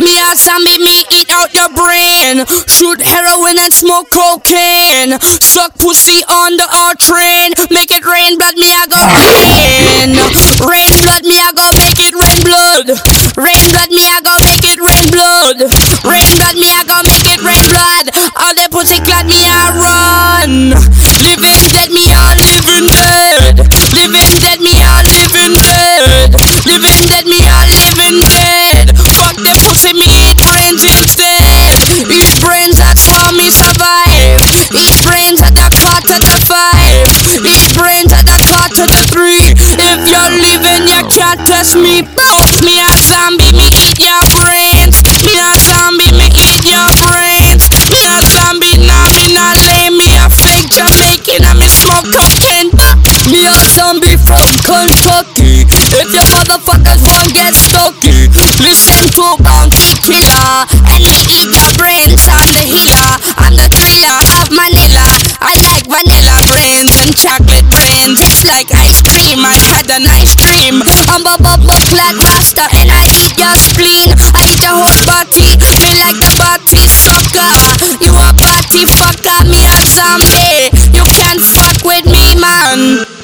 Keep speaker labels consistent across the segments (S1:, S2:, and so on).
S1: Me a zombie, me eat out your brain. Shoot heroin and smoke cocaine. Suck pussy on the R train. Make it rain blood, me I go rain. Rain blood, me I go make it rain blood. Rain blood, me I go make it rain blood. Rain blood, me a go make it rain blood. All the pussy clad me I run. Living dead. Fuck the pussy, me eat brains instead. Eat brains, that's how me survive. Eat brains at the quarter to five. Eat brains at the quarter to three. If you're living, you can't test me. Me a zombie, me eat your brains. Me a zombie, me eat your brains. Me a zombie, nah, me not lame. Me a fake Jamaican and me smoke cocaine. Me a zombie from Kentucky. If your motherfuckers won't get stokey, listen to Bounty Killer and me eat your brains on the healer. I'm the thriller of Manila. I like vanilla brains and chocolate brains. It's like ice cream. I had an ice cream. I'm a bubble clad rasta and I eat your spleen. I eat your whole body. Feel like the body sucker. You a body fucker, me a zombie. You can't fuck with me, man.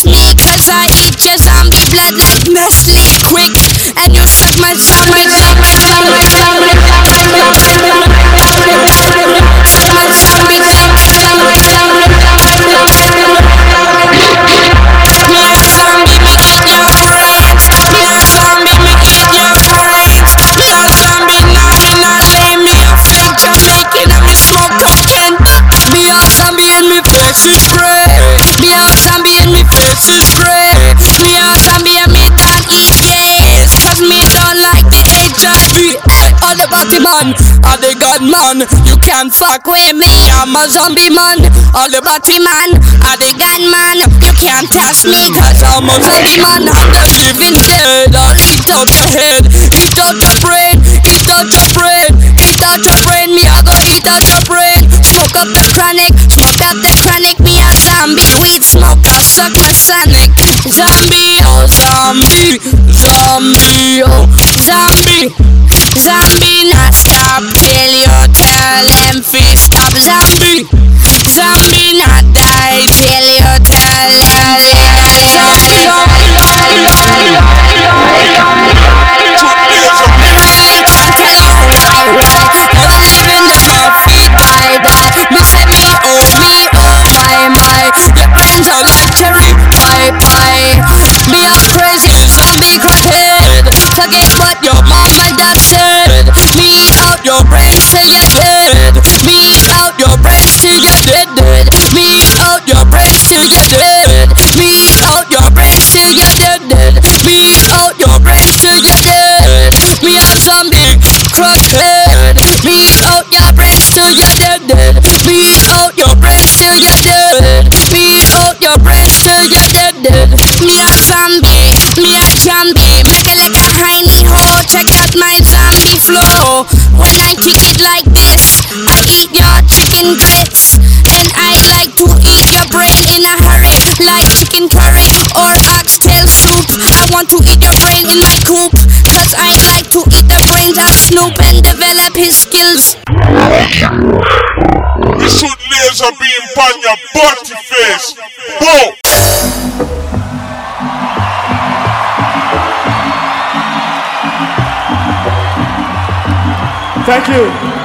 S1: Me Cause I eat your zombie blood like Nestle Quick And you suck my suck my my my suck my man. You can't fuck with me, I'm a zombie man. All the body man, all the god man You can't test me cause I'm a zombie man. I'm the living dead, I'll eat out your head Eat out your brain, eat out your brain Eat out your brain, me I go eat out your brain Smoke up the chronic, smoke up the chronic Me a zombie, weed smoker, suck my sonic. Zombie, oh zombie, zombie, oh zombie Zombie stop till you tell him fi stop zombie Snoop And develop his skills
S2: You should laser beam pan your body face. Whoa!
S3: Thank you.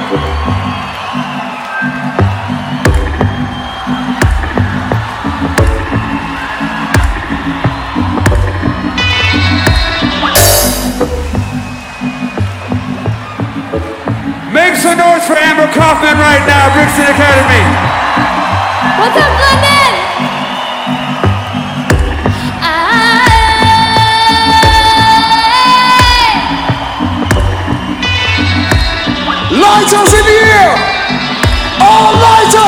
S3: Right now, Brixton Academy.
S4: What's up, London?
S3: Lighters in the air! All lighters!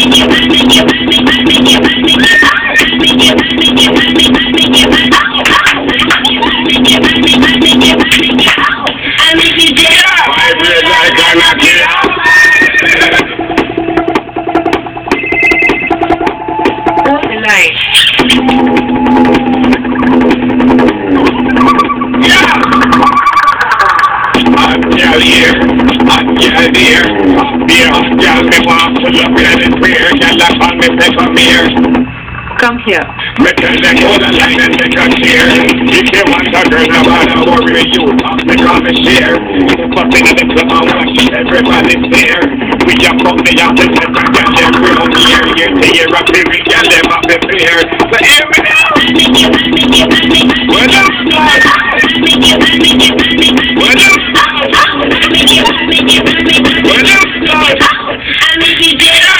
S5: Thank you.
S6: Come here.
S7: The. If you and share. In the club watch everybody's there. We them up I'm I'm I'm.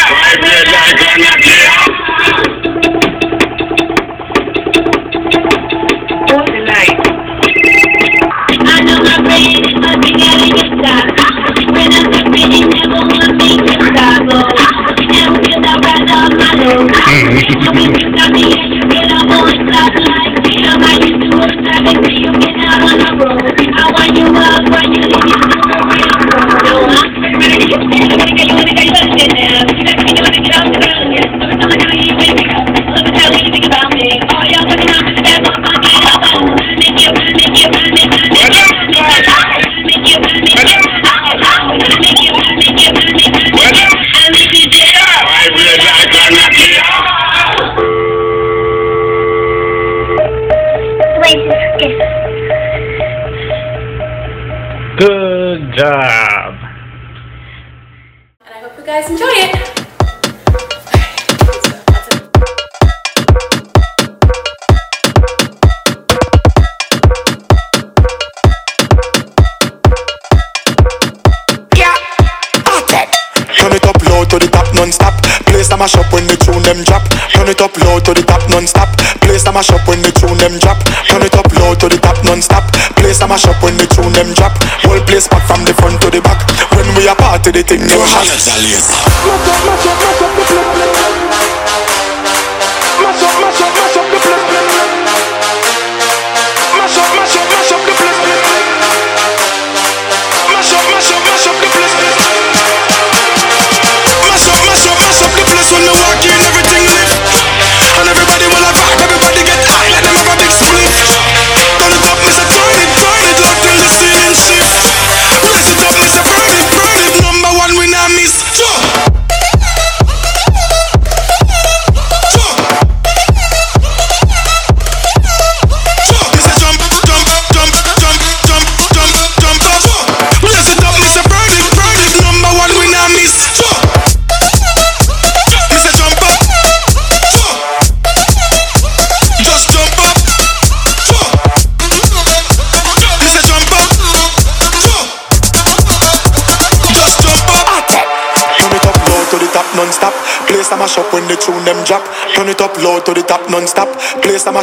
S7: I feel like I'm a killer.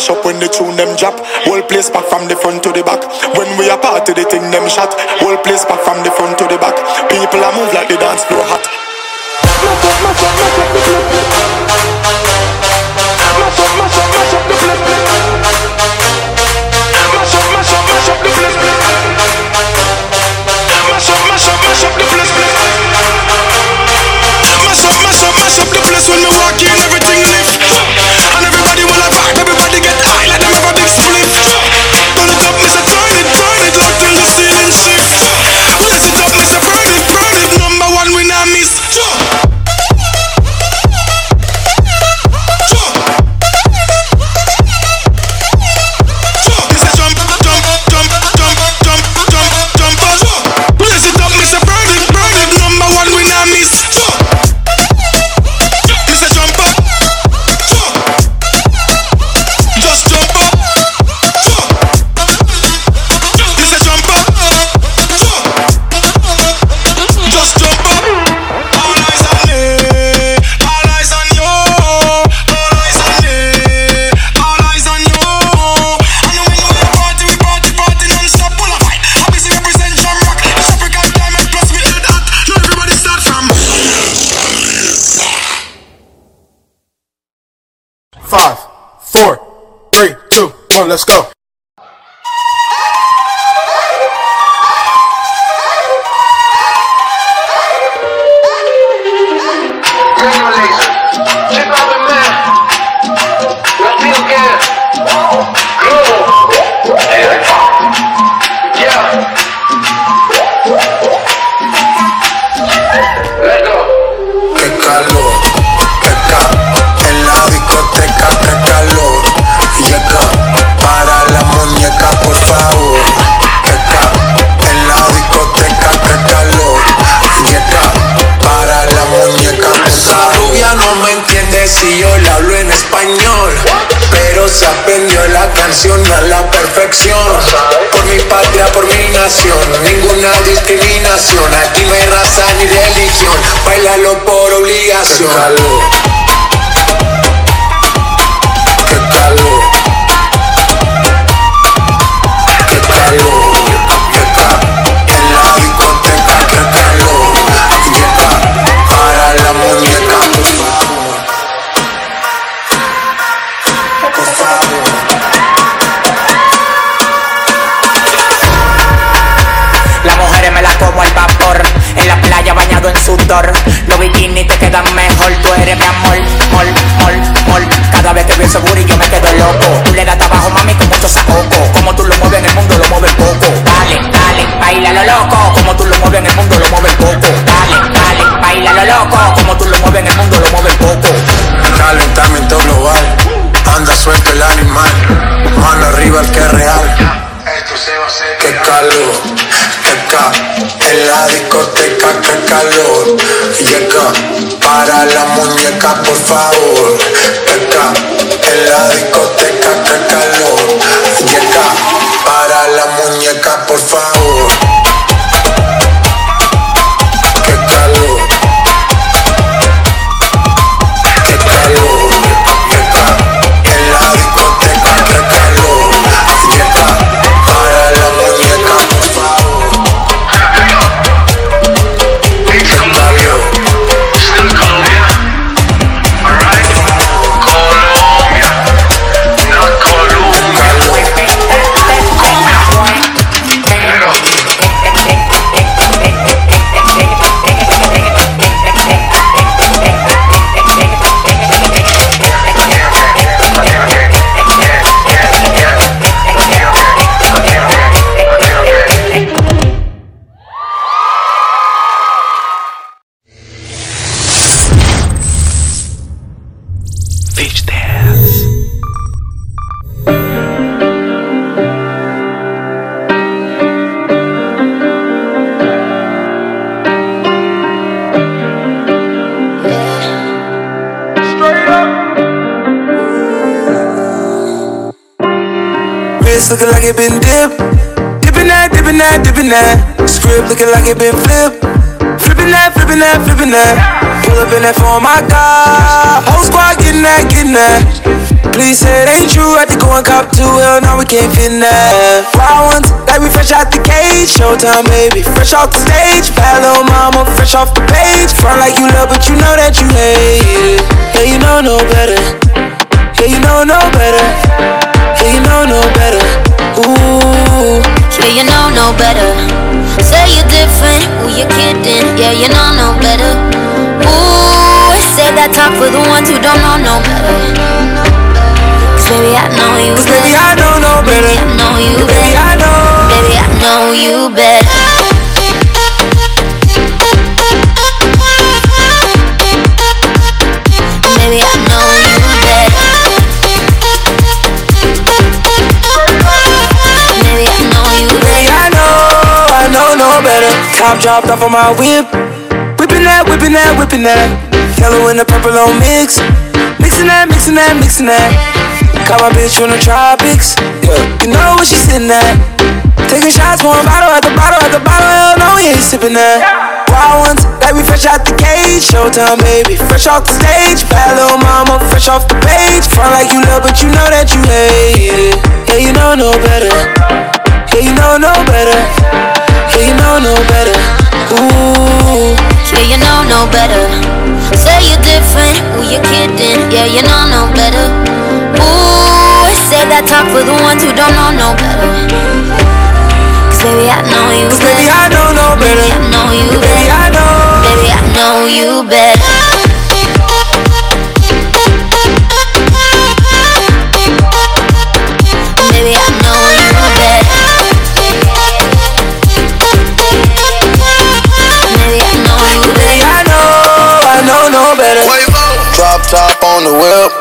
S8: mash up when the tune them drop. Whole place back from the front to the back. When we
S9: are part of the
S8: thing them shot. Whole place back from the
S9: bailalo por obligación.
S10: mucho sacoco. Como tú lo mueves en el mundo, lo mueves poco. Dale, dale, baila lo loco. Como tú lo mueves en el mundo, lo mueves poco. Dale, dale, baila lo loco. Como tú lo mueves en el mundo, lo mueves poco.
S9: Calentamiento global. Anda suelto el animal. Mano arriba el que es real. Esto se va a hacer. Qué calor en la discoteca, que calor. Llega para la muñeca, por favor. Ca, en la discoteca, que calor. Llega para la muñeca, por favor.
S11: Script like it been flipped. Flipping that, flipping that, flipping that. Pull up in that for my God. Whole squad getting that, getting that. Please say it ain't true. I think go and cop too well. Now we can't fit in that. Wild ones, like we fresh out the cage. Showtime, baby. Fresh off the stage. Bad little mama, fresh off the page. Front like you love, but you know that you hate it. Yeah, you know no better. Yeah, you know no better. Yeah, you know no better. Ooh.
S12: Yeah, you know no better. Say you're different, who you kidding? Yeah, you know no better. Ooh, say that talk for the ones who don't know no better. Cause baby, I know you better.
S11: Baby, I know no better.
S12: I know you
S11: Baby,
S12: better. Baby, I know you better.
S11: Top dropped off on my whip. Whipping that, whipping that, whipping that. Yellow and the purple on mix. Mixing that, mixing that, mixing that. Caught my bitch from the tropics. Yeah, you know where she sitting at. Taking shots, pouring bottle at the bottle at the bottle. Hell no, we ain't sipping that. Wild ones, like we fresh out the cage. Showtime, baby, fresh off the stage. Bad little mama, fresh off the page. Front like you love, but you know that you hate it. Yeah, you know no better. Yeah, you know no better. Yeah, you know no better. Ooh.
S12: Yeah, you know no better. Say you're different, who you kidding? Yeah, you know no better. Ooh, say that talk for the ones who don't know no better. Cause baby, I know you
S11: Cause
S12: better.
S11: baby, I know no better. Baby, I know
S12: you Baby, better. I know.
S11: Baby, I know you better.
S13: Top on the whip.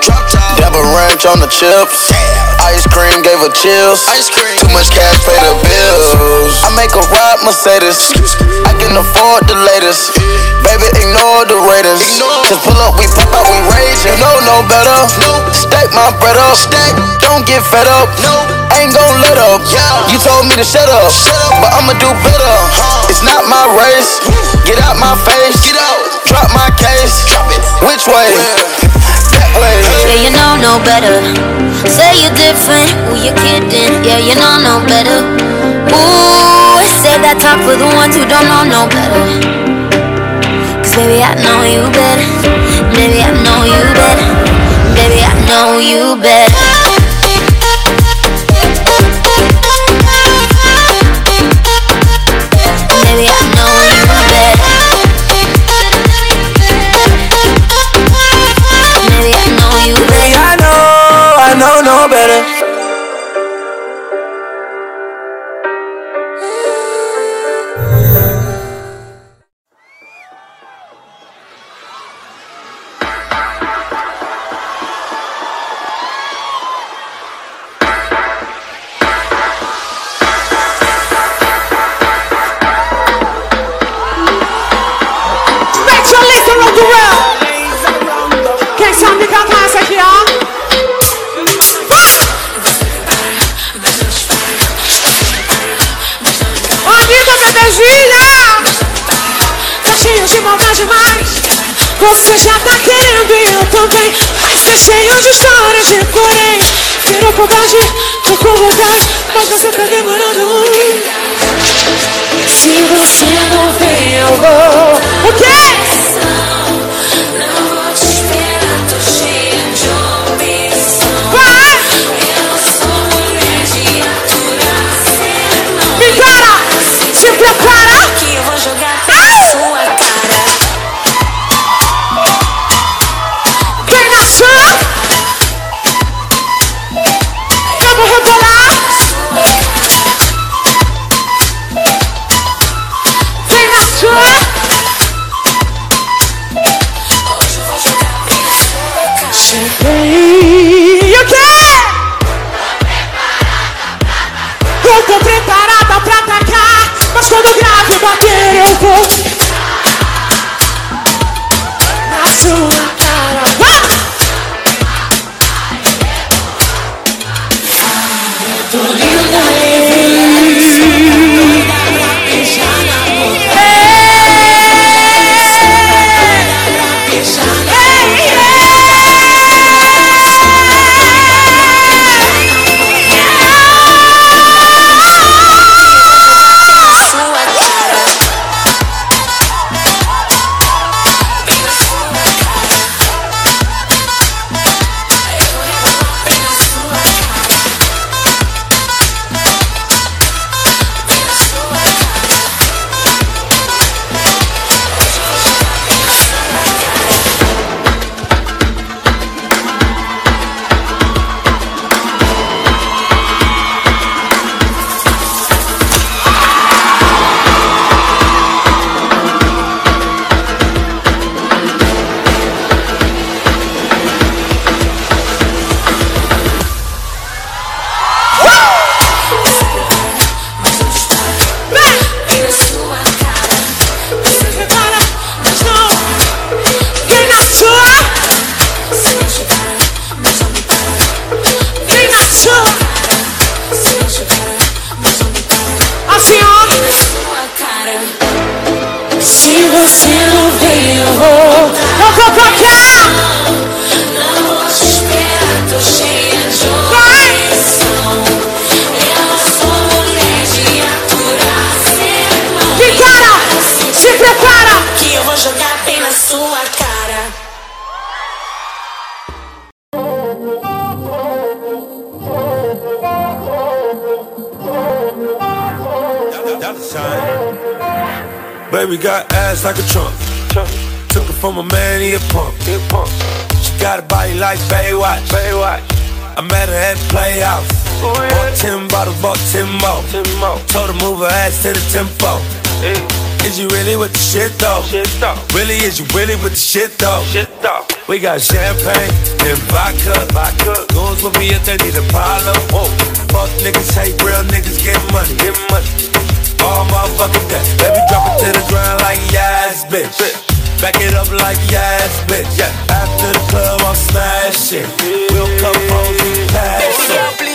S13: Double ranch on the chips. Ice cream gave her chills. Too much cash pay the bills. I make a ride Mercedes. I can afford the latest. Baby, ignore the Raiders. Just pull up, we pop out, we raging. No, no better. Stack my bread up. Don't get fed up. No, ain't gon' let up. You told me to shut up, but I'ma do better. It's not my race. Get out my face. Get out. Drop my case. Drop it. Which way? That way.
S12: Yeah, you know no better. Say you're different, who you kidding? Yeah, you know no better. Ooh, say that talk for the ones who don't know no better. Cause baby, I know you better. Baby, I know you better. Baby, I know you better. Know better.
S14: over We got champagne and vodka. vodka. Goons will be if they need a problem. Whoa. Fuck niggas hate, real niggas get money. Get money. All motherfucking day. Baby, drop it to the ground like yes, bitch. Back it up like yes, bitch. Yeah. After the club, I'm smashing. We'll come home, we pass.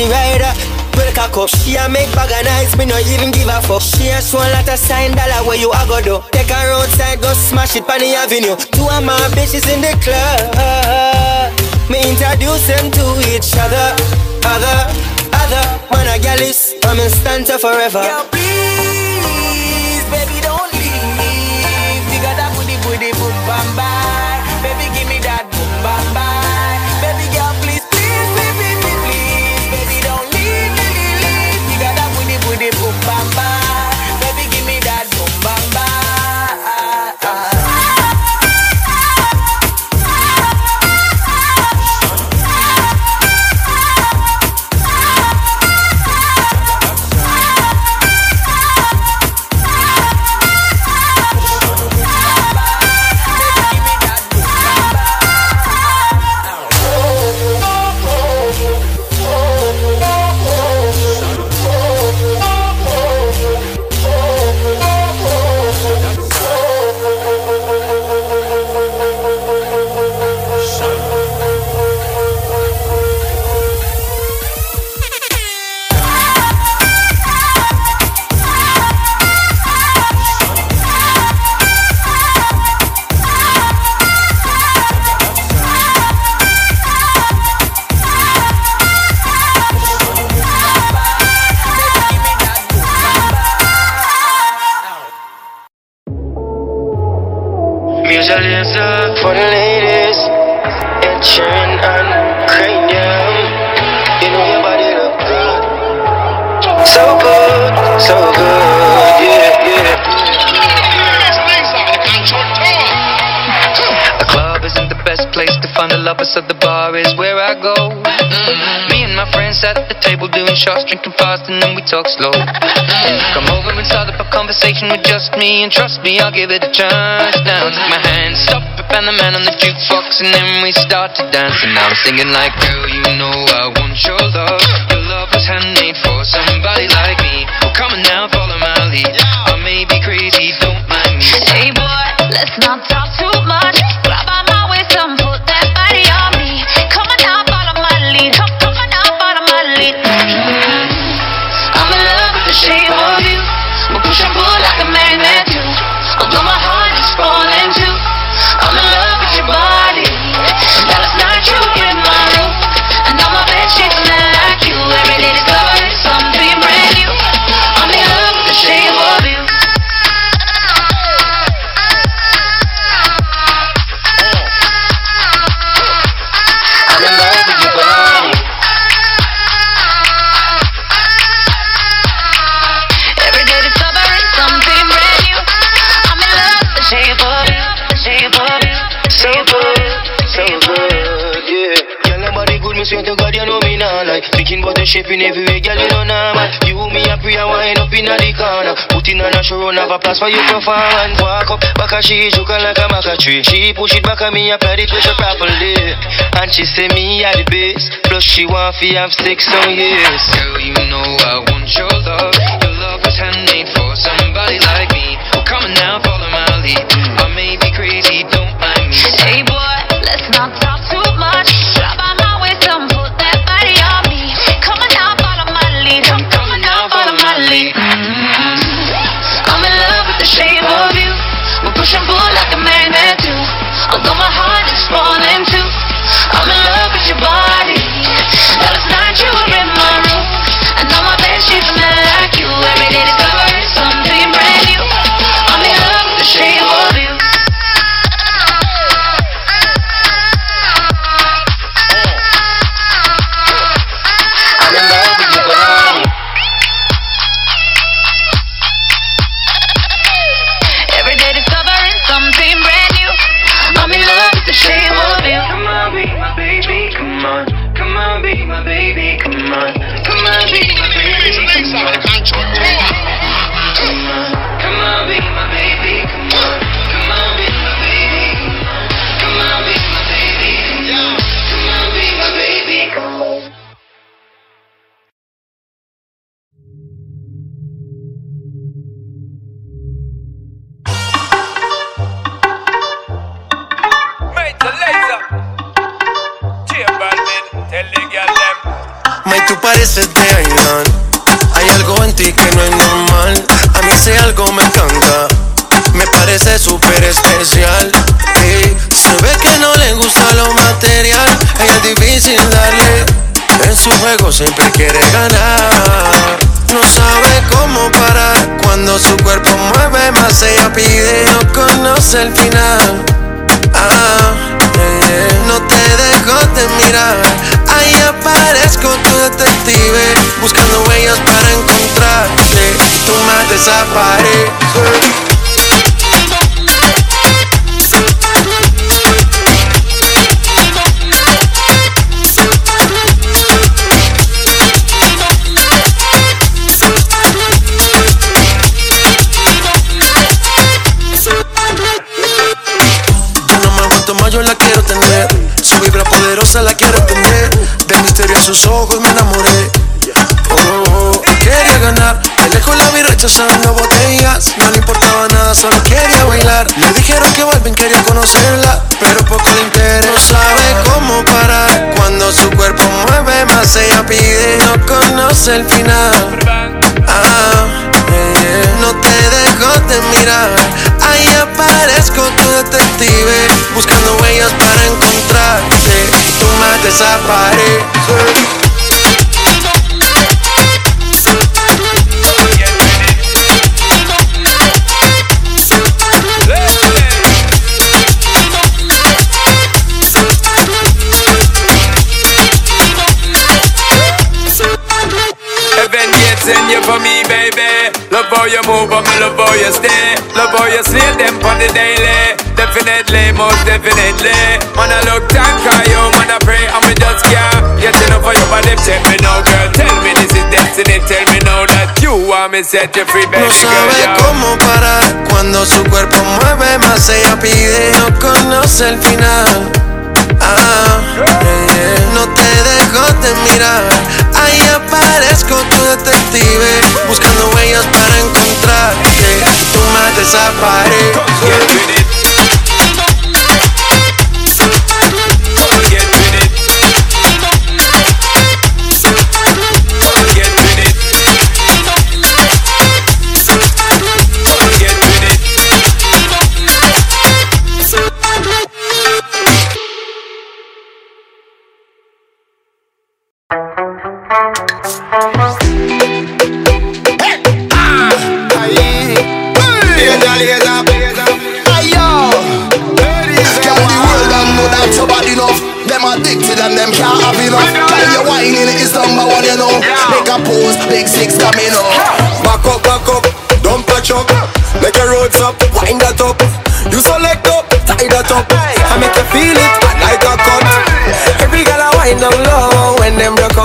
S15: party rider. Break a cup, she a make bag of nice, me no even give a fuck. She a show lot of sign dollar where you a go do. Take her outside, go smash it on the avenue. Two of my bitches in the club. Me introduce them to each other, other, other. Man a gal is, coming stand in stanza forever.
S16: dancing, now I'm singing like Girl, you know I want your love. Your love was handmade for somebody like me. Well, Come on now, follow my lead. I may be crazy, don't mind me.
S17: Hey boy, let's not talk.
S18: stepping everywhere, girl, you know normal. You, me, a pray, wind up in a the corner. Put in on a show, run of a place for you performance. Walk up, back a she, joke like a maca tree. She push it back at me, apply the pressure properly. And she say me at the base. Plus she want fi have sex on yes.
S16: Girl, you know I want your love.
S19: desaparece. yo la quiero tener. Su vibra poderosa la quiero tener. Del misterio en sus ojos me enamoré. botellas No le importaba nada, solo quería bailar. Le dijeron que vuelven, quería conocerla Pero poco le interesa. No sabe cómo parar Cuando su cuerpo mueve más ella pide No conoce el final. Ah. Eh, eh, no te dejo de mirar. Ahí aparezco tu detective Buscando huellas para encontrarte. Tú mates esa
S20: pared you look time, call you, man, I pray, I'm just for your body. Me now, girl, tell me this is destiny. Tell me now that you want set you free, baby.
S19: No sabe
S20: girl,
S19: cómo parar cuando su cuerpo mueve más. Ella pide, no conoce el final. Ah, no te dejo de mirar y aparezco tu detective Buscando huellas para encontrarte Tú más desapareces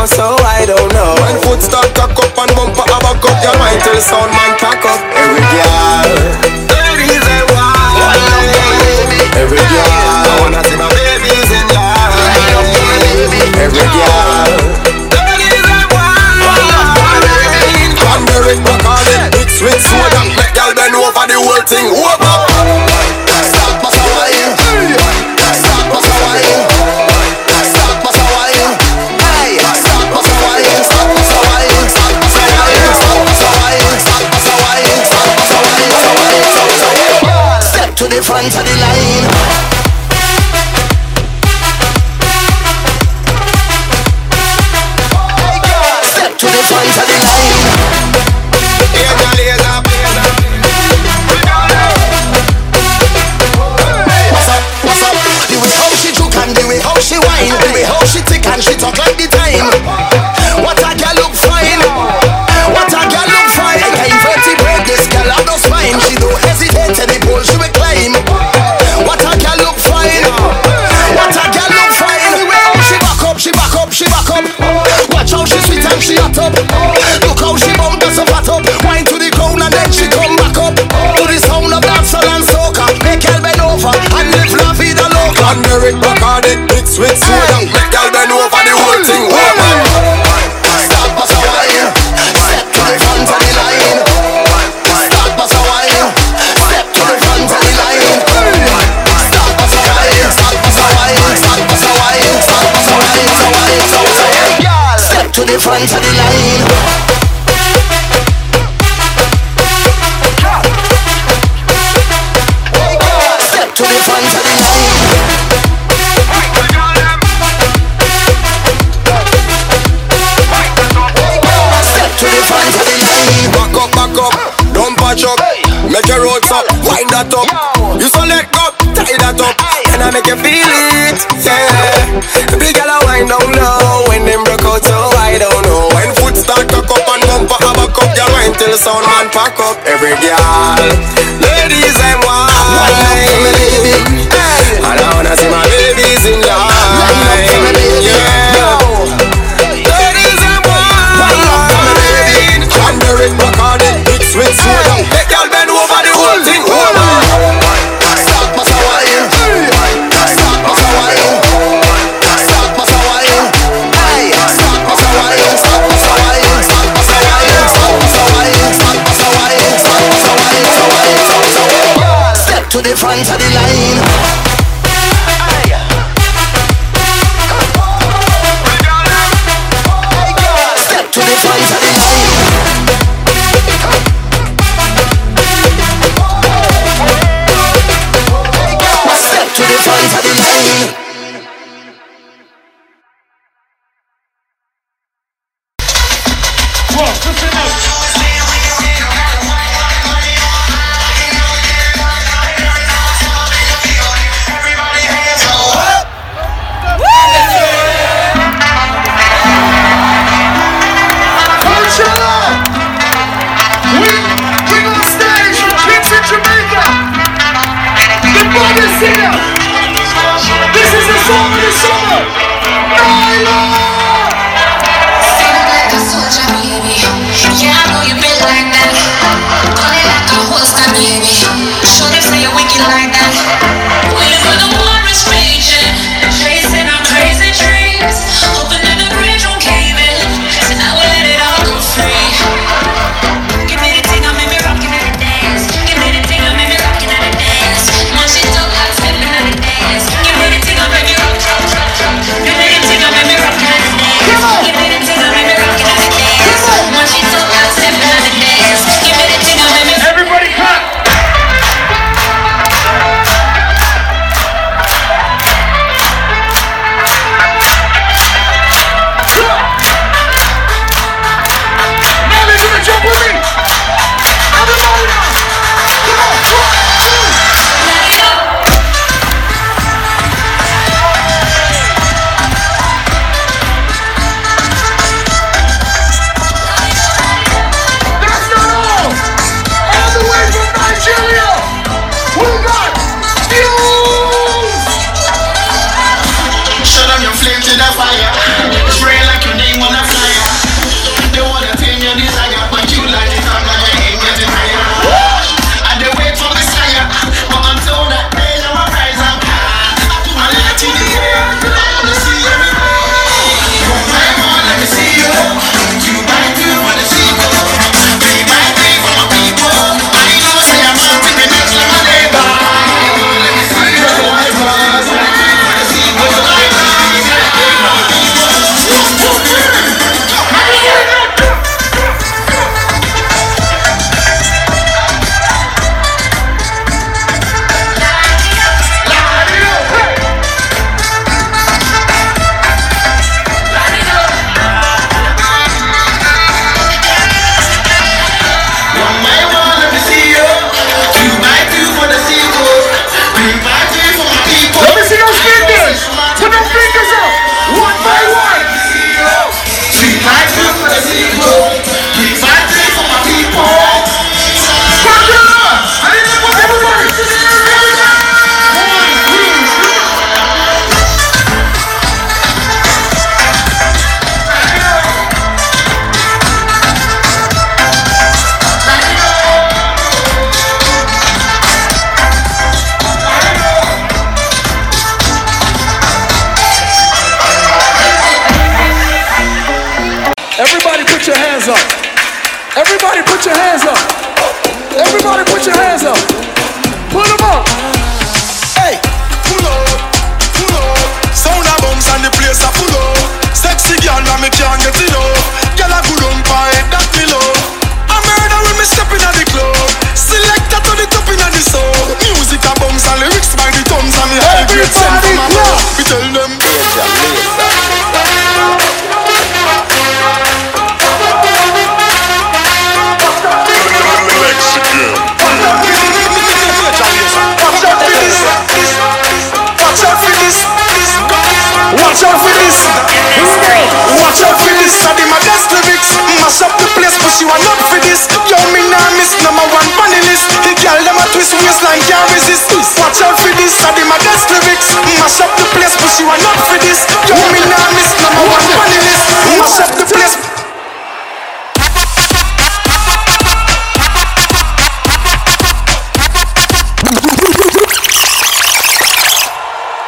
S21: so I don't know. When foot start cock up and bumper have back up. you might tell sound man cock up. Every girl, the reason why. Every girl, I wanna see my babies in love. Every girl. Cranberry,
S22: back
S21: on it, mixed with soda, make y'all bend over the whole thing.
S22: 冲起来！me to the line.
S21: Make your roads up, wind that up. You so let go, tie that up, and I make you feel it. Yeah, big girl, I wind down low when them broke out, so I don't till sound man pack up every girl.
S22: front of the line.
S8: lyrics.
S23: Watch out for this,
S8: I did my best lyrics. Mash up the place, but you are not for this. Yo, me now miss number one the list. Mash up the place.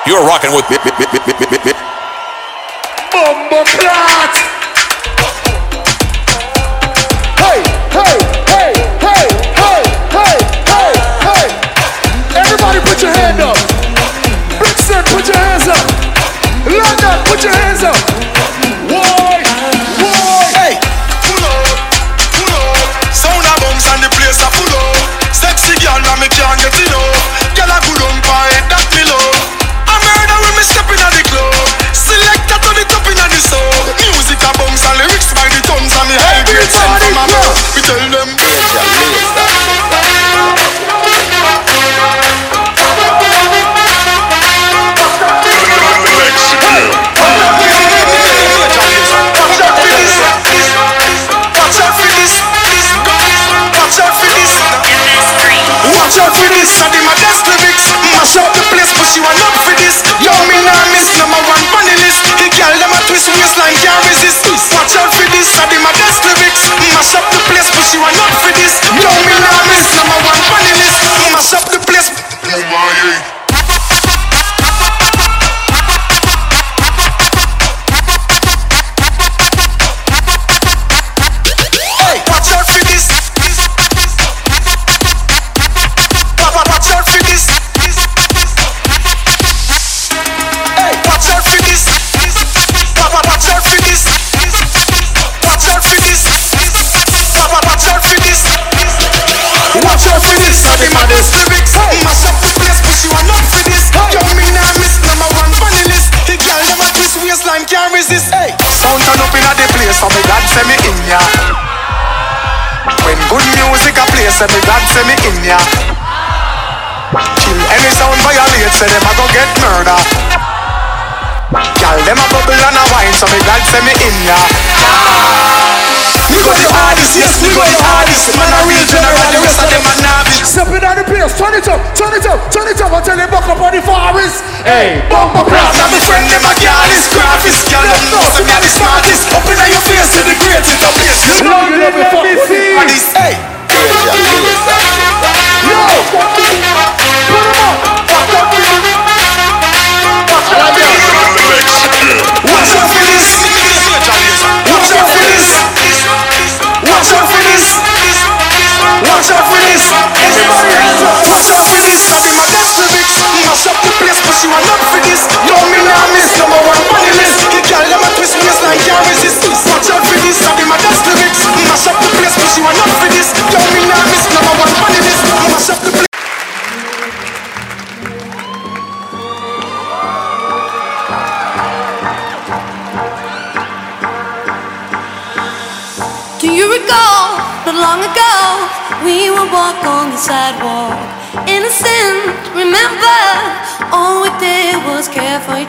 S24: You're rocking with
S23: Bumbo
S8: Clot! Minister say me in ya. When good music a play, say me God say me in ya. Kill any sound violate, say them a go get murder. Girl, them a bubble and a wine, so me God say me in ya.
S22: We go the hardest, yes, we go the hardest. Man a real general, the rest of them a novice.
S23: Step in the place, turn it up, turn it up, turn it up until they buck up on the forest. Hey, bumper class.
S22: of me friend, them a girlies, graphist. Girl, them know say me a the smartest. Up inna your face, to the greatest of place. You
S23: Love you, love you, fuck with it.
S22: And this, hey.
S23: Yo, put them up, fuck up with.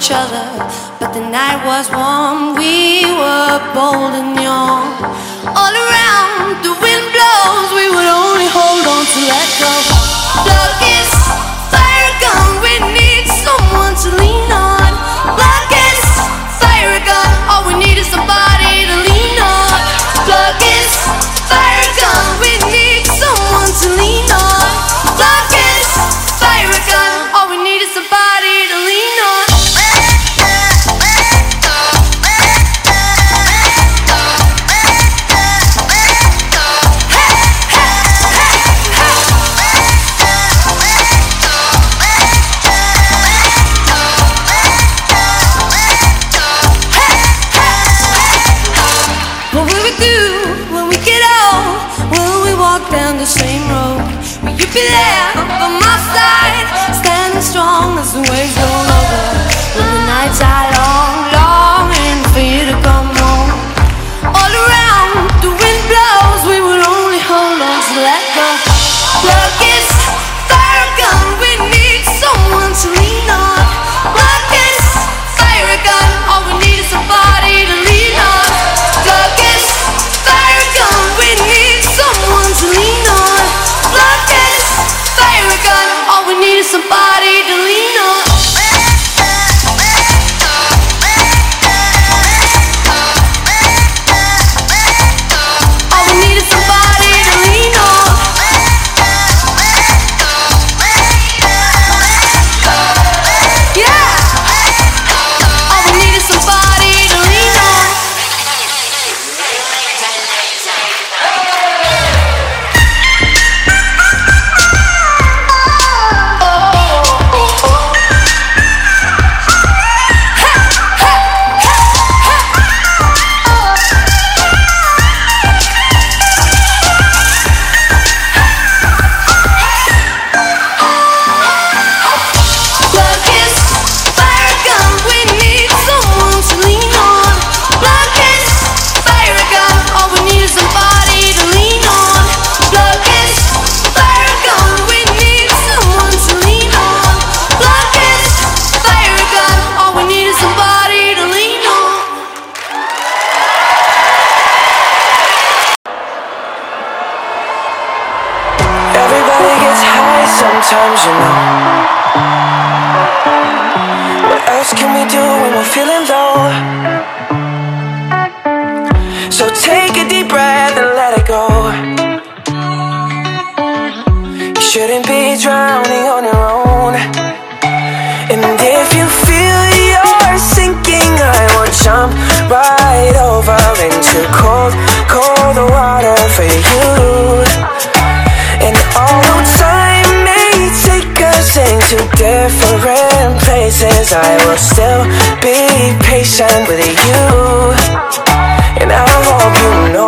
S4: Each other. But the night was warm, we were bold and young. All around, the wind blows, we would only hold on to let go. Plug is fire gun, we need someone to lean on. The same road? Will you be there by my side, standing strong as the waves roll
S11: places, I will still be patient with you. And I hope you know